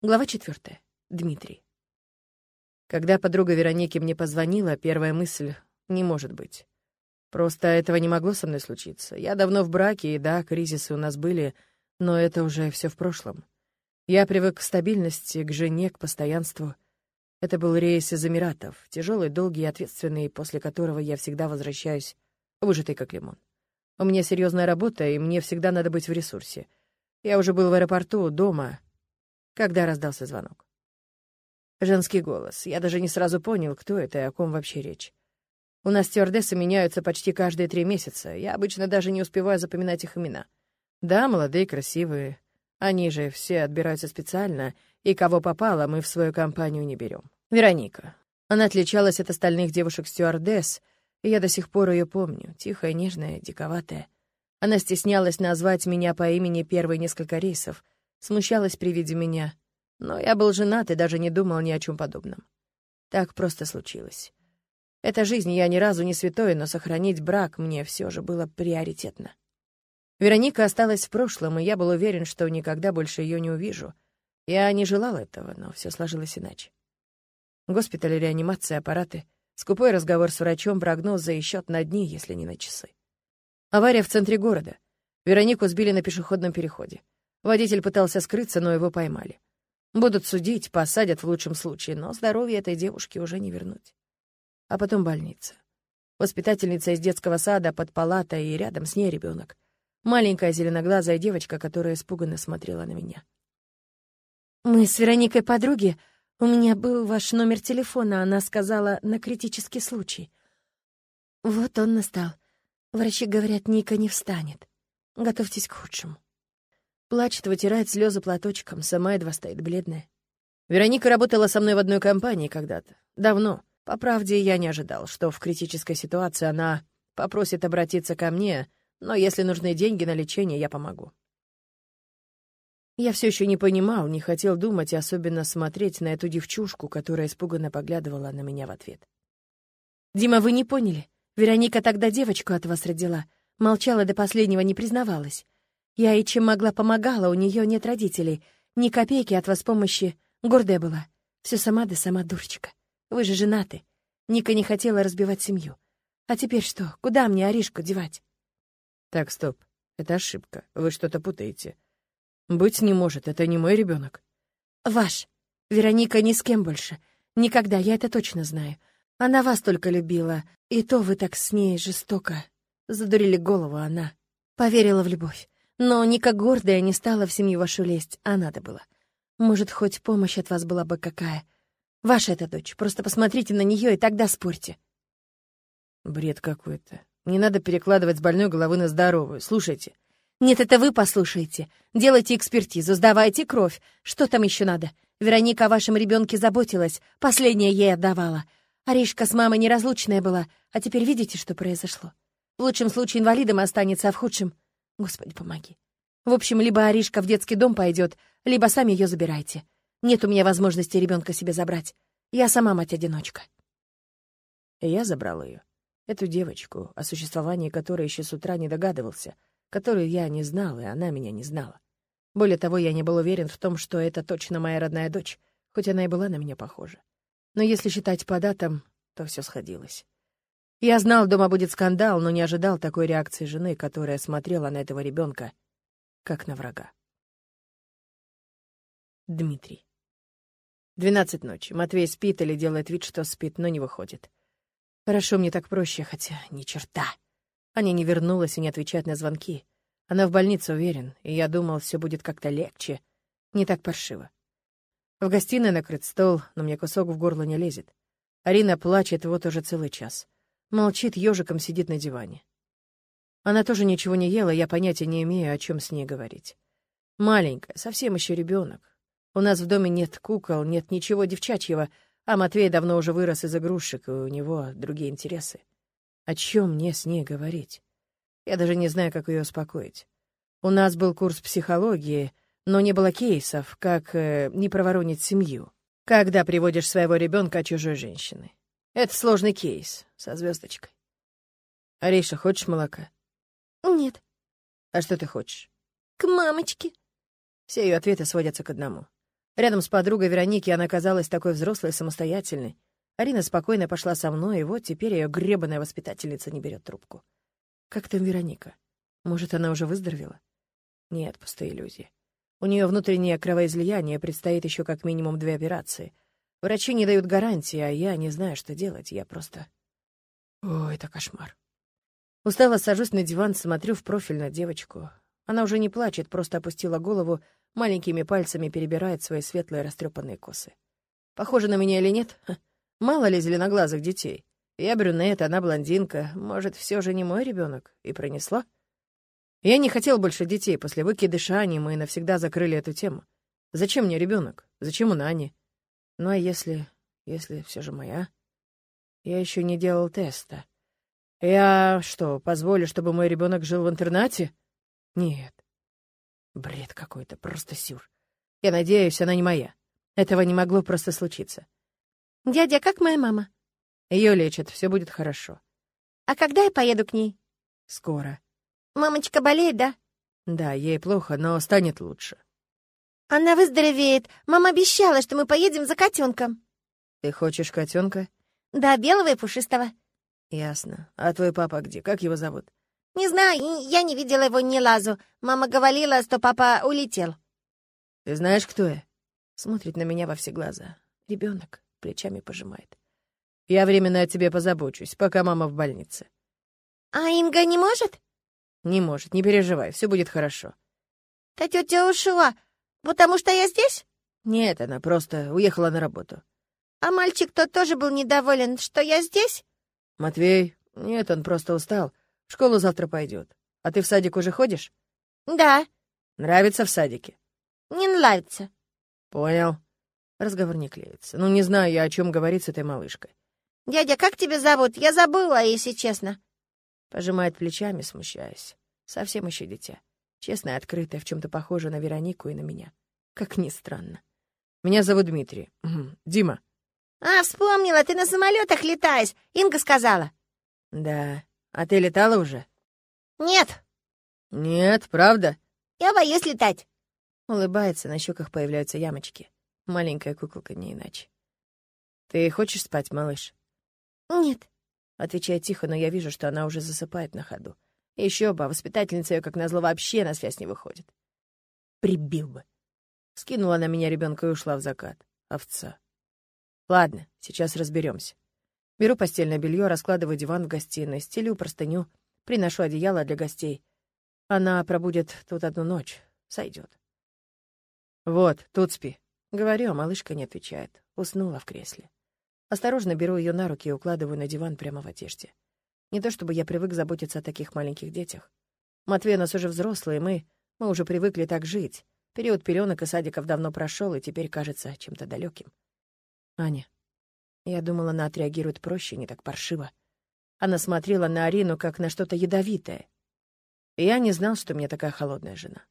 Глава четвертая. Дмитрий. Когда подруга Вероники мне позвонила, первая мысль — не может быть. Просто этого не могло со мной случиться. Я давно в браке, и да, кризисы у нас были, но это уже все в прошлом. Я привык к стабильности, к жене, к постоянству. Это был рейс из Эмиратов, тяжелый, долгий и ответственный, после которого я всегда возвращаюсь выжатый как лимон. У меня серьезная работа, и мне всегда надо быть в ресурсе. Я уже был в аэропорту, дома, когда раздался звонок. Женский голос. Я даже не сразу понял, кто это и о ком вообще речь. У нас стюардессы меняются почти каждые три месяца. Я обычно даже не успеваю запоминать их имена. Да, молодые, красивые. Они же все отбираются специально, и кого попало, мы в свою компанию не берем. Вероника. Она отличалась от остальных девушек-стюардесс, и я до сих пор ее помню. Тихая, нежная, диковатая. Она стеснялась назвать меня по имени первые несколько рейсов, смущалась при виде меня. Но я был женат и даже не думал ни о чем подобном. Так просто случилось. Эта жизнь я ни разу не святой, но сохранить брак мне все же было приоритетно. Вероника осталась в прошлом, и я был уверен, что никогда больше ее не увижу. Я не желал этого, но все сложилось иначе. Госпиталь, реанимация, аппараты, скупой разговор с врачом, прогнозы и счет на дни, если не на часы. Авария в центре города. Веронику сбили на пешеходном переходе. Водитель пытался скрыться, но его поймали. Будут судить, посадят в лучшем случае, но здоровье этой девушки уже не вернуть. А потом больница. Воспитательница из детского сада под палатой, и рядом с ней ребенок. Маленькая зеленоглазая девочка, которая испуганно смотрела на меня. «Мы с Вероникой подруги. У меня был ваш номер телефона, она сказала, на критический случай. Вот он настал. Врачи говорят, Ника не встанет. Готовьтесь к худшему». Плачет, вытирает слезы платочком, сама едва стоит бледная. Вероника работала со мной в одной компании когда-то. Давно. По правде, я не ожидал, что в критической ситуации она попросит обратиться ко мне, но если нужны деньги на лечение, я помогу. Я все еще не понимал, не хотел думать и особенно смотреть на эту девчушку, которая испуганно поглядывала на меня в ответ. «Дима, вы не поняли. Вероника тогда девочку от вас родила. Молчала до последнего, не признавалась. Я и чем могла помогала, у нее нет родителей. Ни копейки от вас помощи. Гордая была. Все сама да сама дурочка. Вы же женаты. Ника не хотела разбивать семью. А теперь что? Куда мне Аришку девать? Так, стоп. Это ошибка. Вы что-то путаете. Быть не может, это не мой ребенок. Ваш. Вероника ни с кем больше. Никогда, я это точно знаю. Она вас только любила, и то вы так с ней жестоко. Задурили голову она. Поверила в любовь. Но Ника гордая не стала в семью вашу лезть, а надо было. Может, хоть помощь от вас была бы какая. Ваша эта дочь, просто посмотрите на нее и тогда спорьте. Бред какой-то. Не надо перекладывать с больной головы на здоровую. Слушайте. Нет, это вы послушайте. Делайте экспертизу, сдавайте кровь. Что там еще надо? Вероника о вашем ребенке заботилась, последняя ей отдавала. Аришка с мамой неразлучная была, а теперь видите, что произошло? В лучшем случае инвалидом останется, а в худшем... Господи, помоги. В общем, либо Аришка в детский дом пойдет, либо сами ее забирайте. Нет у меня возможности ребенка себе забрать. Я сама мать-одиночка. Я забрал ее. Эту девочку, о существовании которой еще с утра не догадывался, которую я не знал, и она меня не знала. Более того, я не был уверен в том, что это точно моя родная дочь, хоть она и была на меня похожа. Но если считать по датам, то все сходилось. Я знал, дома будет скандал, но не ожидал такой реакции жены, которая смотрела на этого ребенка, как на врага. Дмитрий. Двенадцать ночи. Матвей спит или делает вид, что спит, но не выходит. Хорошо, мне так проще, хотя ни черта. Аня не вернулась и не отвечает на звонки. Она в больнице, уверен, и я думал, все будет как-то легче, не так паршиво. В гостиной накрыт стол, но мне кусок в горло не лезет. Арина плачет вот уже целый час. Молчит, ежиком сидит на диване. Она тоже ничего не ела, я понятия не имею, о чем с ней говорить. Маленькая, совсем еще ребенок. У нас в доме нет кукол, нет ничего девчачьего, а Матвей давно уже вырос из игрушек, и у него другие интересы. О чем мне с ней говорить? Я даже не знаю, как ее успокоить. У нас был курс психологии, но не было кейсов, как э, не проворонить семью, когда приводишь своего ребенка от чужой женщины. Это сложный кейс, со звездочкой. Ариша, хочешь молока? Нет. А что ты хочешь? К мамочке. Все ее ответы сводятся к одному. Рядом с подругой Вероники она казалась такой взрослой и самостоятельной. Арина спокойно пошла со мной, и вот теперь ее гребаная воспитательница не берет трубку. Как там Вероника? Может, она уже выздоровела? Нет, пустые иллюзии. У нее внутреннее кровоизлияние, предстоит еще как минимум две операции. Врачи не дают гарантии, а я не знаю, что делать. Я просто... О, это кошмар. Устало сажусь на диван, смотрю в профиль на девочку. Она уже не плачет, просто опустила голову, маленькими пальцами перебирает свои светлые растрепанные косы. Похоже на меня или нет? Ха. Мало ли зеленоглазых детей. Я брюнет, она блондинка. Может, все же не мой ребенок? И пронесло? Я не хотел больше детей. После выкидыша Ани мы навсегда закрыли эту тему. Зачем мне ребенок? Зачем он Ане? Ну а если... если все же моя? Я еще не делал теста. Я что, позволю, чтобы мой ребенок жил в интернате? Нет. Бред какой-то, просто сюр. Я надеюсь, она не моя. Этого не могло просто случиться. «Дядя, как моя мама?» Ее лечат, все будет хорошо. «А когда я поеду к ней?» «Скоро». «Мамочка болеет, да?» «Да, ей плохо, но станет лучше». «Она выздоровеет. Мама обещала, что мы поедем за котенком». «Ты хочешь котенка? «Да, белого и пушистого». «Ясно. А твой папа где? Как его зовут?» «Не знаю, я не видела его ни лазу. Мама говорила, что папа улетел». «Ты знаешь, кто я?» Смотрит на меня во все глаза. Ребенок плечами пожимает. «Я временно о тебе позабочусь, пока мама в больнице». «А Инга не может?» «Не может, не переживай, все будет хорошо». «Та тетя ушла, потому что я здесь?» «Нет, она просто уехала на работу». «А мальчик тот тоже был недоволен, что я здесь?» «Матвей? Нет, он просто устал. В школу завтра пойдет. А ты в садик уже ходишь? Да. Нравится в садике? Не нравится. Понял. Разговор не клеится. Ну, не знаю я, о чем говорить с этой малышкой. Дядя, как тебя зовут? Я забыла, если честно. Пожимает плечами, смущаясь. Совсем еще дитя. Честная, открытая, в чем-то похожа на Веронику и на меня. Как ни странно. Меня зовут Дмитрий. Дима. А, вспомнила, ты на самолетах летаешь. Инга сказала. Да. А ты летала уже? Нет. Нет, правда? Я боюсь летать. Улыбается, на щеках появляются ямочки. Маленькая куколка, не иначе. Ты хочешь спать, малыш? Нет. Отвечает тихо, но я вижу, что она уже засыпает на ходу. Еще бы, а воспитательница ее, как назло, вообще на связь не выходит. Прибил бы. Скинула на меня ребенка и ушла в закат. Овца. Ладно, сейчас разберемся. Беру постельное белье, раскладываю диван в гостиной, стелю простыню, приношу одеяло для гостей. Она пробудет тут одну ночь. Сойдет. Вот, тут спи. Говорю, а малышка не отвечает. Уснула в кресле. Осторожно беру ее на руки и укладываю на диван прямо в одежде. Не то чтобы я привык заботиться о таких маленьких детях. Матвей у нас уже взрослый, и мы, мы уже привыкли так жить. Период пеленок и садиков давно прошел и теперь кажется чем-то далеким. Аня, я думала, она отреагирует проще, не так паршиво. Она смотрела на Арину, как на что-то ядовитое. И я не знал, что у меня такая холодная жена.